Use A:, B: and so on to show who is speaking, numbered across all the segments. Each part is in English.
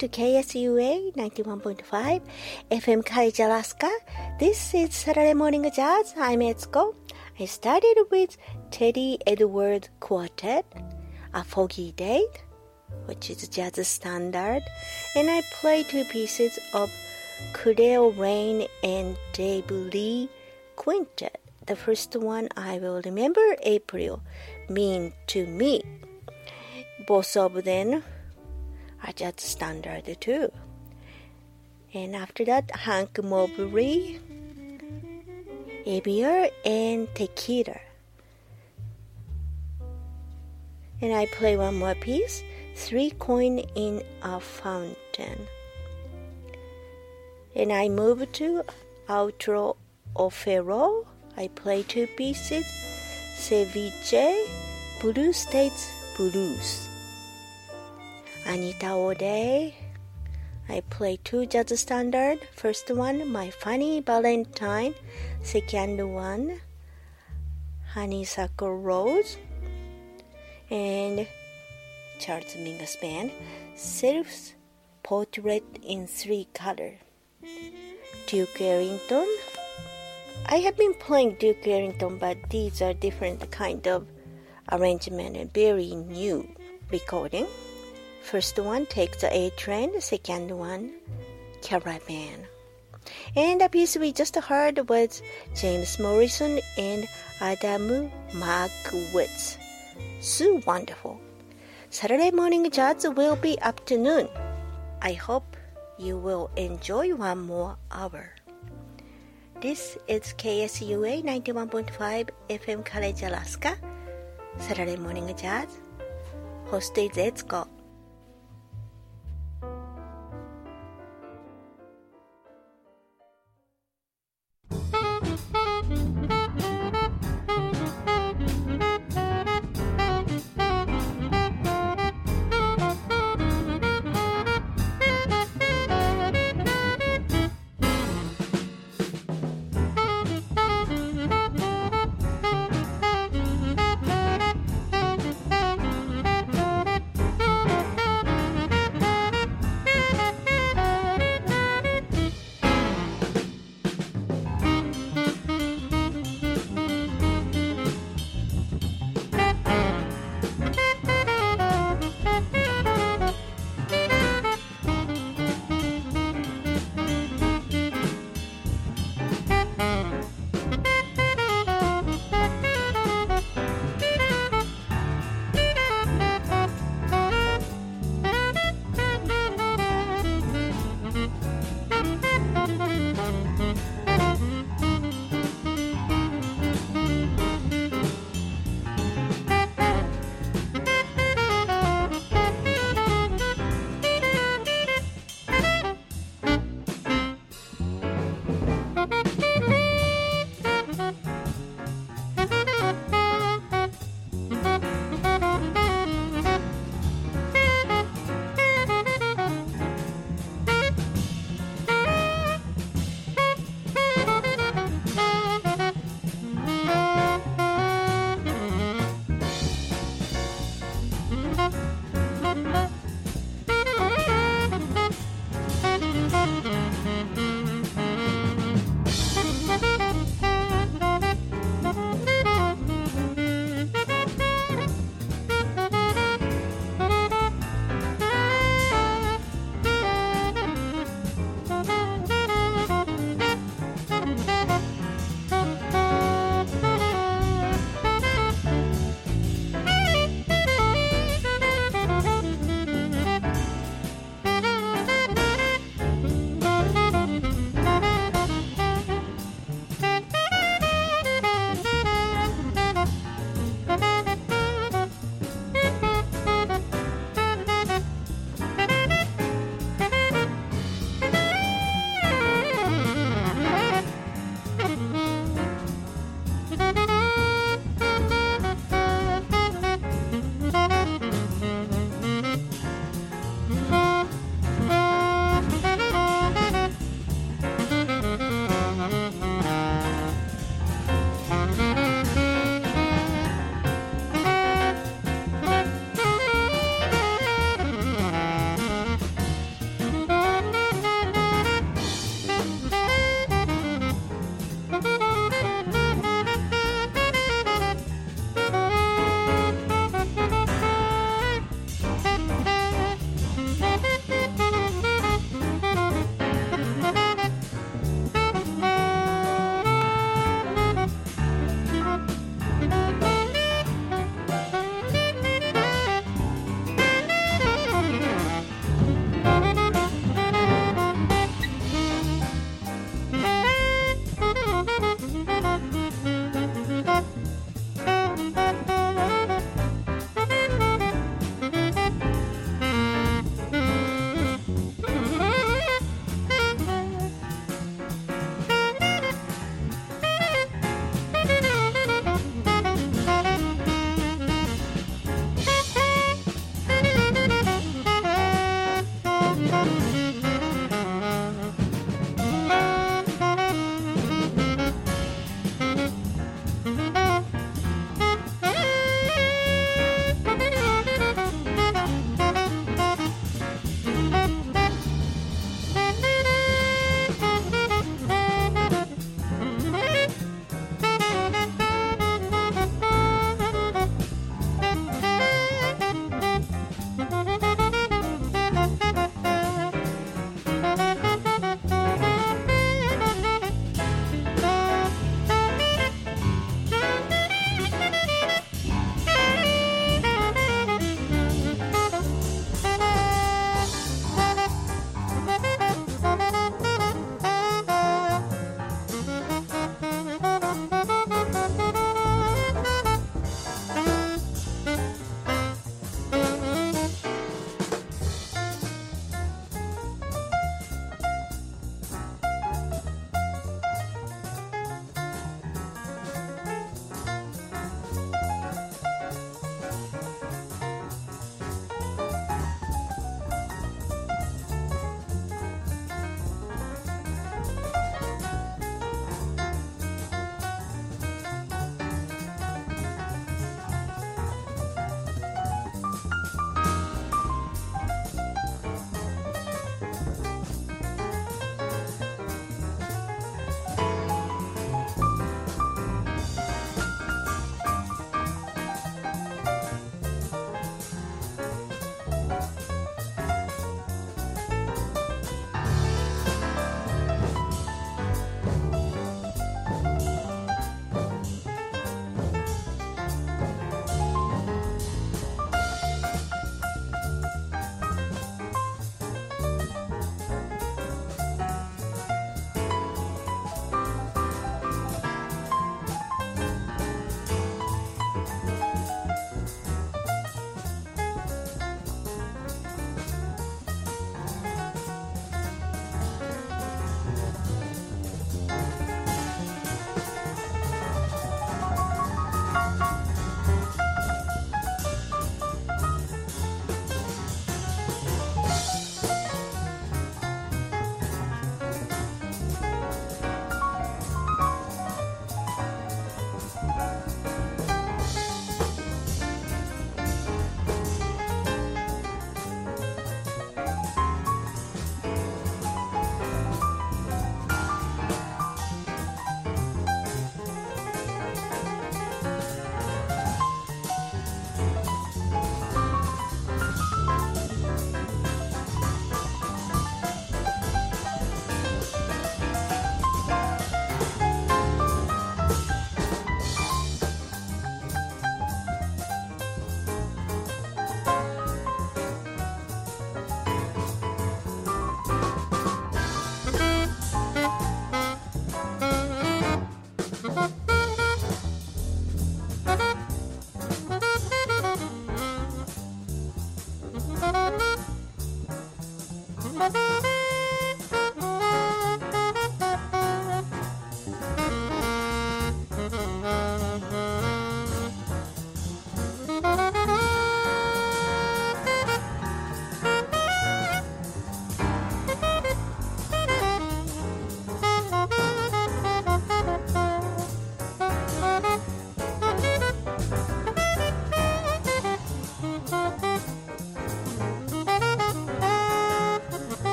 A: to KSUA 91.5 FM College, Alaska. This is Saturday Morning Jazz. I'm Etsuko. I started with Teddy Edward Quartet, A Foggy Day, which is jazz standard, and I played two pieces of Cleo Rain and Dave Lee Quintet. The first one I will remember April, Mean to Me. Both of them are just standard too. And after that, Hank Mobley, Avila, and Tequila. And I play one more piece, Three Coin in a Fountain. And I move to Arturo O'Farrill. I play two pieces, Ceviche, Blue States Blues. Anita O'Day. I play two jazz standard. First one, My Funny Valentine. Second one, Honeysuckle Rose. And Charles Mingus Band, Self Portrait in Three Color. Duke Ellington. I have been playing Duke Ellington, but these are different kind of arrangement and very new recording. First one, Take the A Train. Second one, Caravan. And the piece we just heard was James Morrison and Adam Markowitz. So wonderful. Saturday morning jazz will be afternoon. I hope you will enjoy one more hour. This is KSUA 91.5 FM College, Alaska. Saturday morning jazz. Host is Etsuko.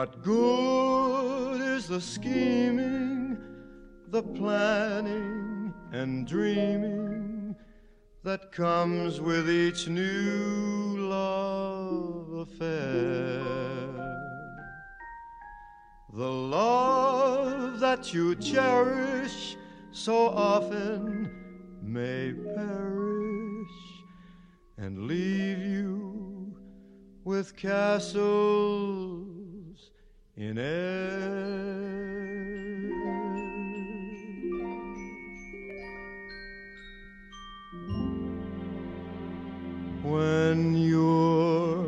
B: What good is the scheming, the planning and dreaming that comes with each new love affair? The love that you cherish so often may perish and leave you with castles in air. When you're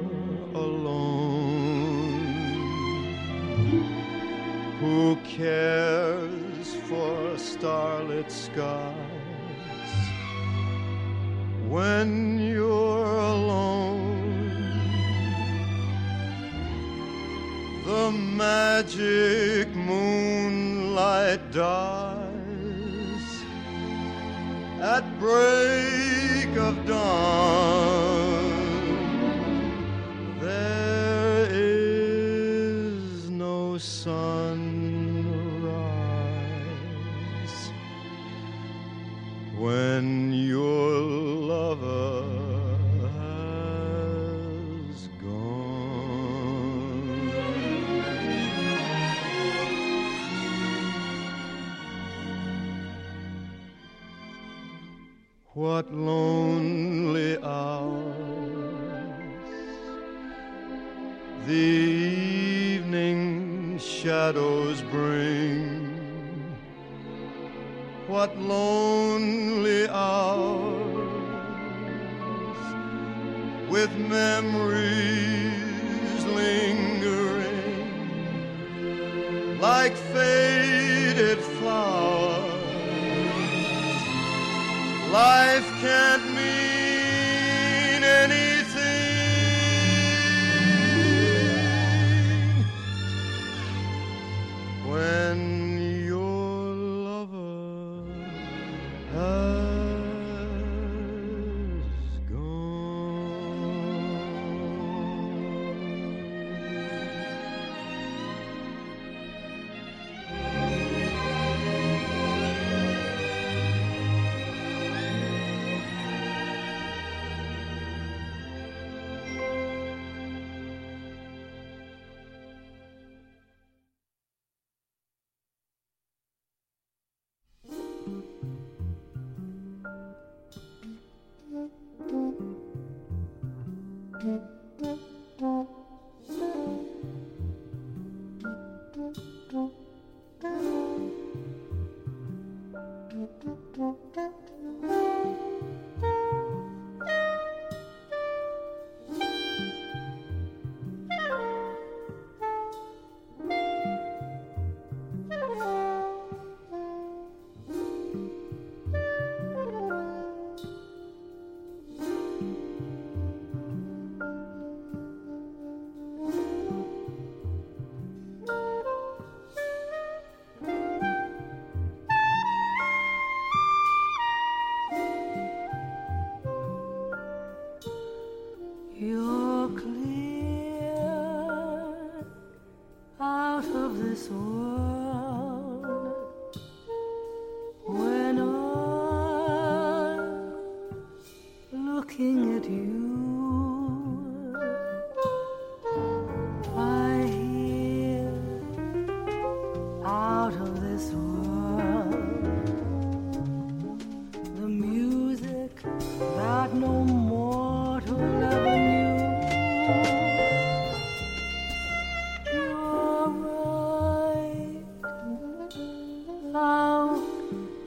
B: alone, who cares for starlit skies? When you're alone, the magic moonlight dies at break of dawn. What lonely hours the evening shadows bring. What lonely hours with memories lingering like faded Life can't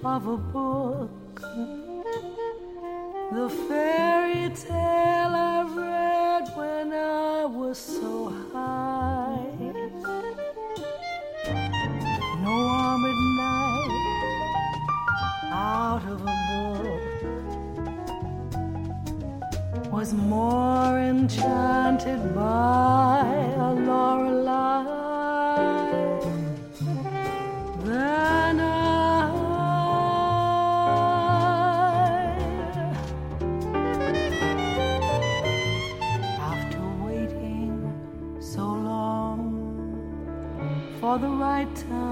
C: of a book, the fairy tale I read when I was so high. No armored knight out of a book was more enchanted by the right time.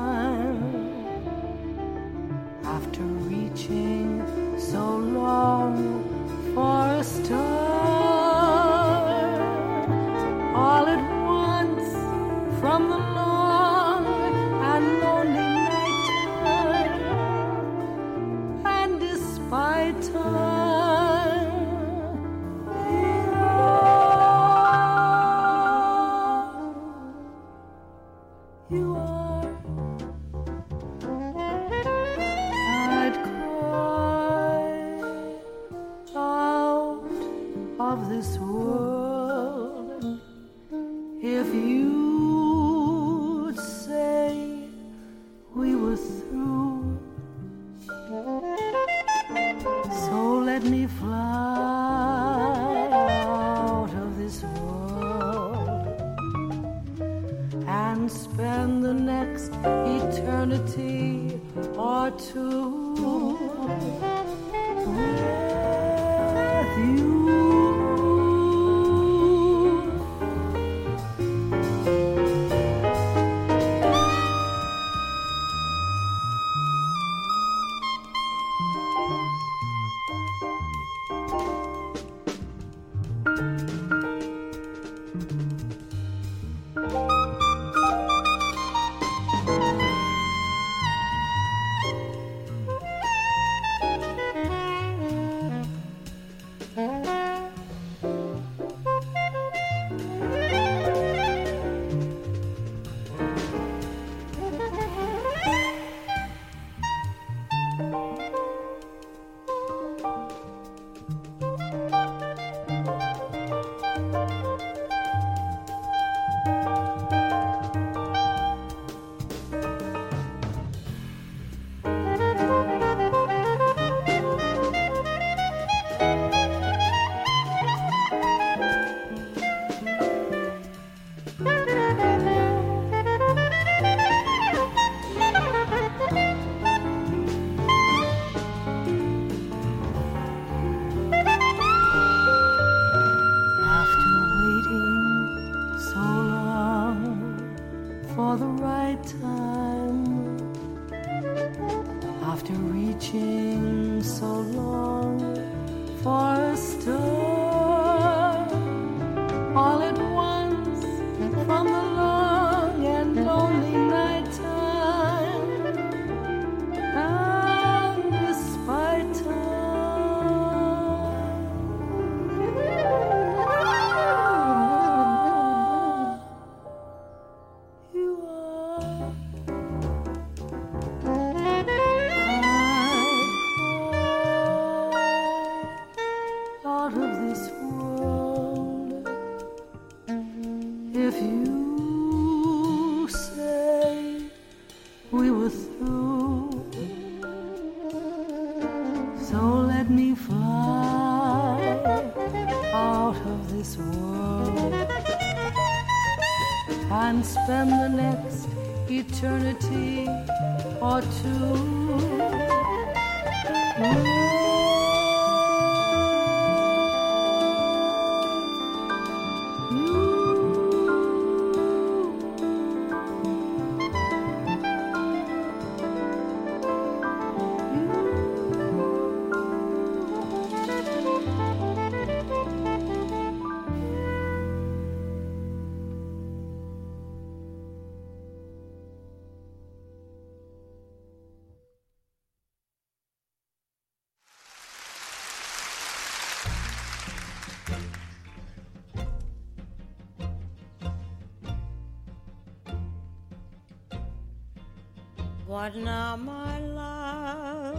D: What now, my love?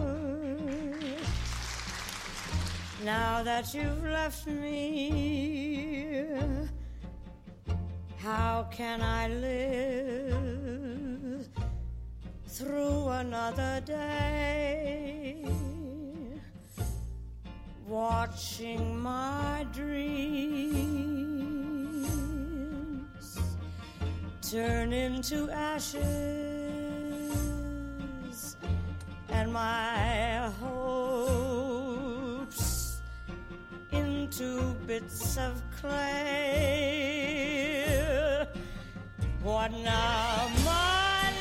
D: Now that you've left me, how can I live through another day? Watching my dreams turn into ashes my hopes into bits of clay. What now, my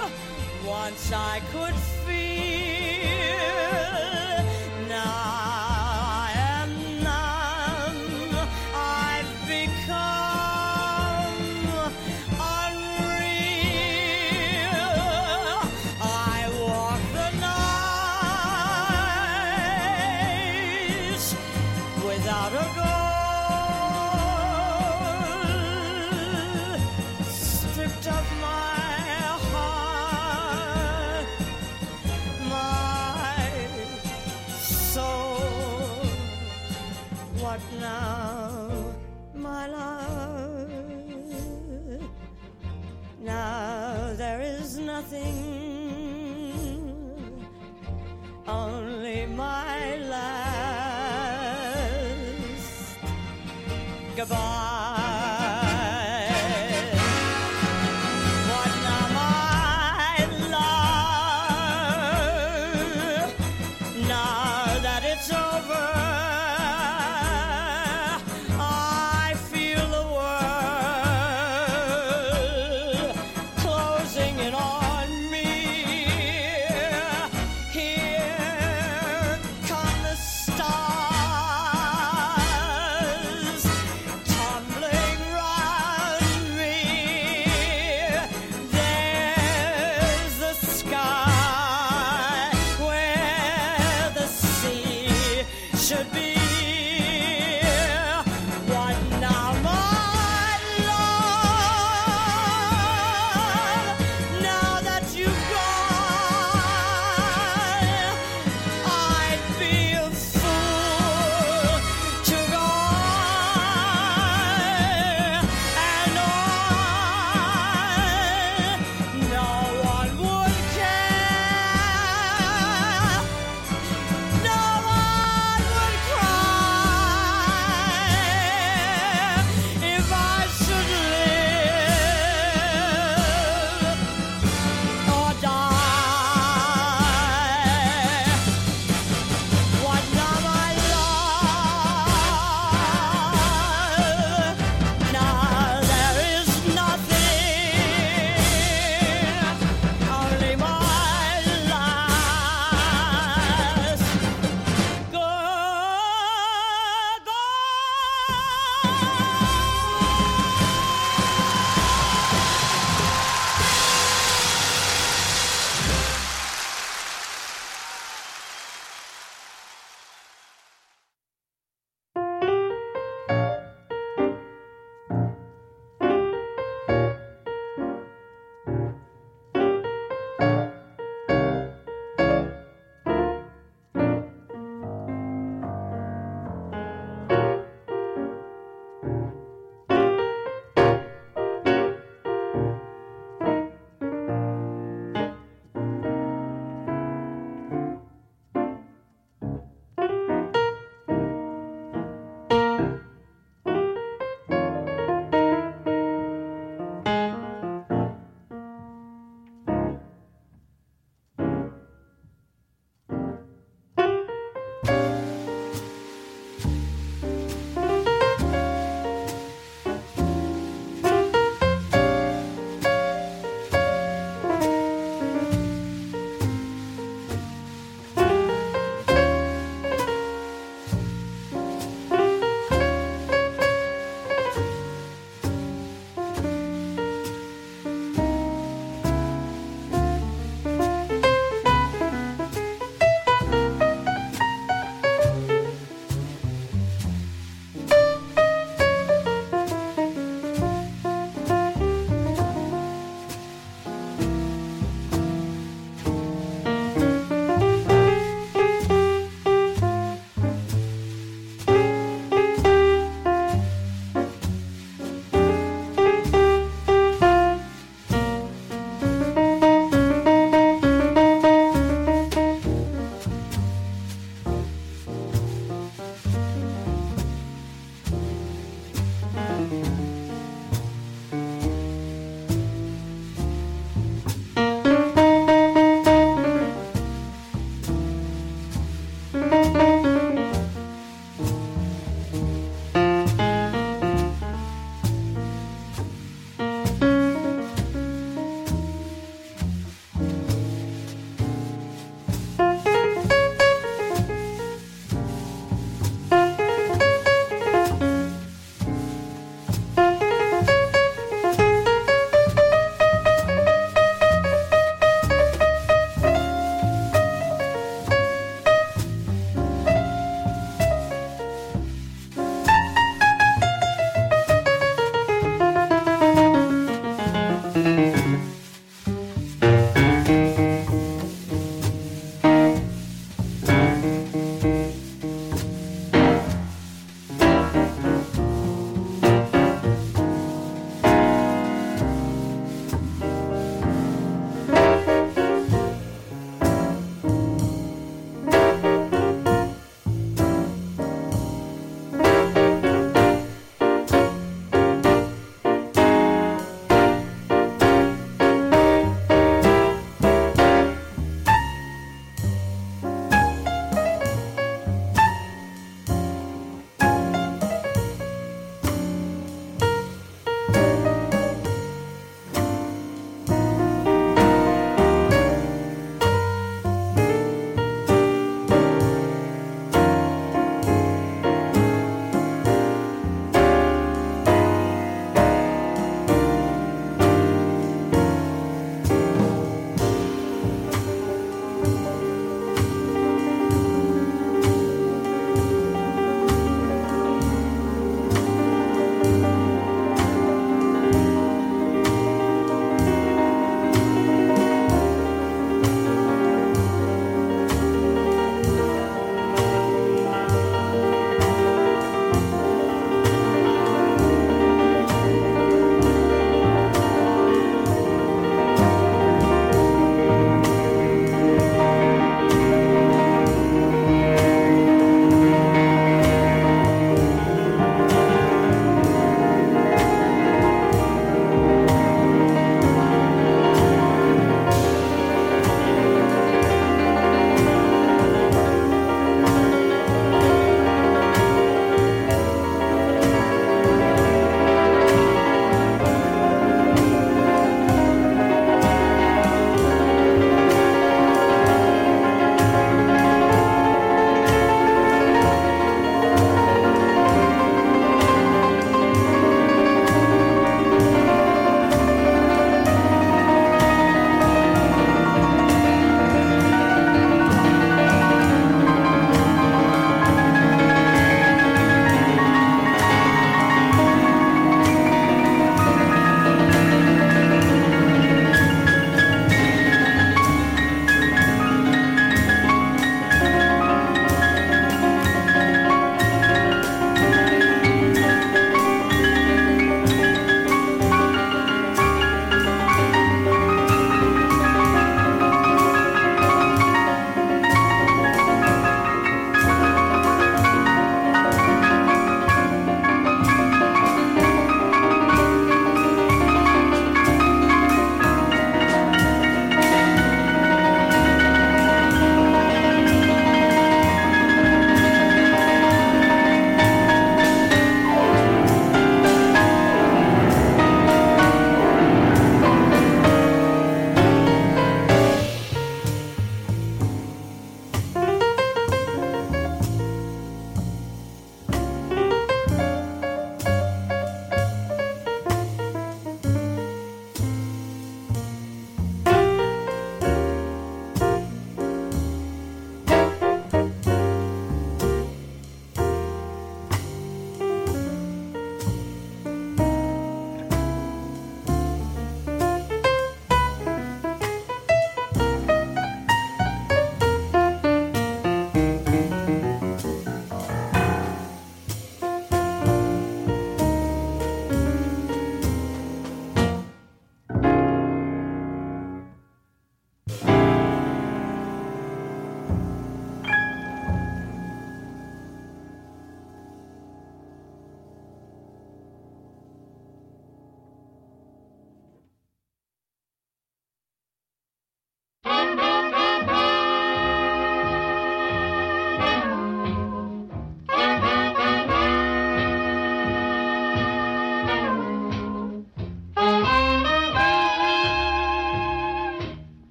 D: love? Once I could. Goodbye.